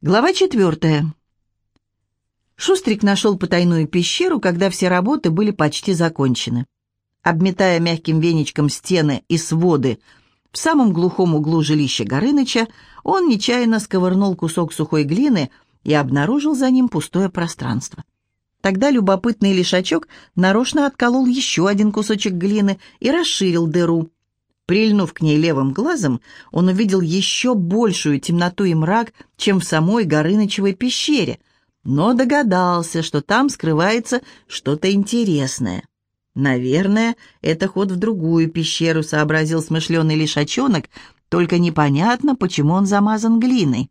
Глава четвертая. Шустрик нашел потайную пещеру, когда все работы были почти закончены. Обметая мягким веничком стены и своды в самом глухом углу жилища Горыныча, он нечаянно сковырнул кусок сухой глины и обнаружил за ним пустое пространство. Тогда любопытный лишачок нарочно отколол еще один кусочек глины и расширил дыру. Прильнув к ней левым глазом, он увидел еще большую темноту и мрак, чем в самой Горынычевой пещере, но догадался, что там скрывается что-то интересное. «Наверное, это ход в другую пещеру», — сообразил смышленый лишачонок, только непонятно, почему он замазан глиной.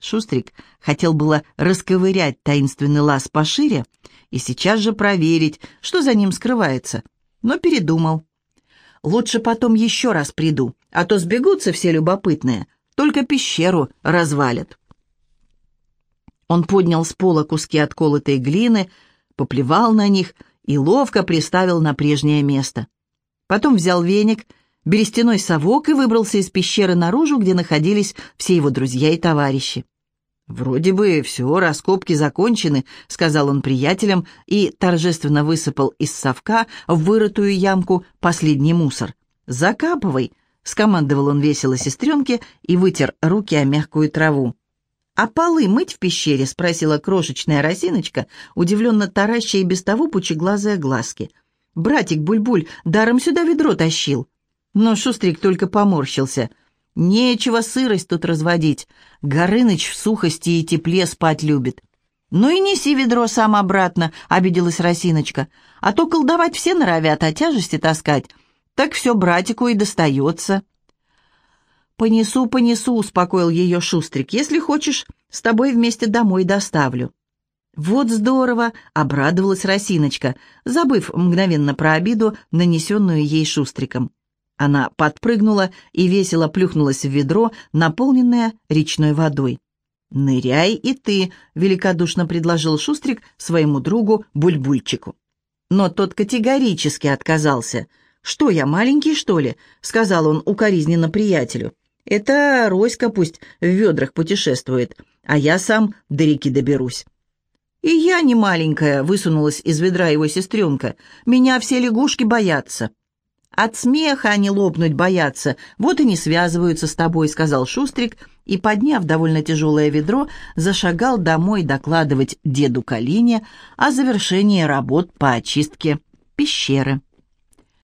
Шустрик хотел было расковырять таинственный лаз пошире и сейчас же проверить, что за ним скрывается, но передумал. Лучше потом еще раз приду, а то сбегутся все любопытные, только пещеру развалят. Он поднял с пола куски отколотой глины, поплевал на них и ловко приставил на прежнее место. Потом взял веник, берестяной совок и выбрался из пещеры наружу, где находились все его друзья и товарищи. «Вроде бы все, раскопки закончены», — сказал он приятелям и торжественно высыпал из совка в вырытую ямку последний мусор. «Закапывай», — скомандовал он весело сестренке и вытер руки о мягкую траву. «А полы мыть в пещере?» — спросила крошечная росиночка, удивленно тараща и без того пучеглазые глазки. «Братик Бульбуль даром сюда ведро тащил». Но Шустрик только поморщился — Нечего сырость тут разводить. Горыныч в сухости и тепле спать любит. «Ну и неси ведро сам обратно», — обиделась Росиночка. «А то колдовать все норовят, а тяжести таскать. Так все братику и достается». «Понесу, понесу», — успокоил ее Шустрик. «Если хочешь, с тобой вместе домой доставлю». «Вот здорово!» — обрадовалась Росиночка, забыв мгновенно про обиду, нанесенную ей Шустриком. Она подпрыгнула и весело плюхнулась в ведро, наполненное речной водой. «Ныряй и ты», — великодушно предложил Шустрик своему другу Бульбульчику. Но тот категорически отказался. «Что я, маленький, что ли?» — сказал он укоризненно приятелю. «Это Роська пусть в ведрах путешествует, а я сам до реки доберусь». «И я не маленькая», — высунулась из ведра его сестренка. «Меня все лягушки боятся». От смеха они лопнуть боятся, вот и не связываются с тобой», — сказал Шустрик, и, подняв довольно тяжелое ведро, зашагал домой докладывать деду Калине о завершении работ по очистке пещеры.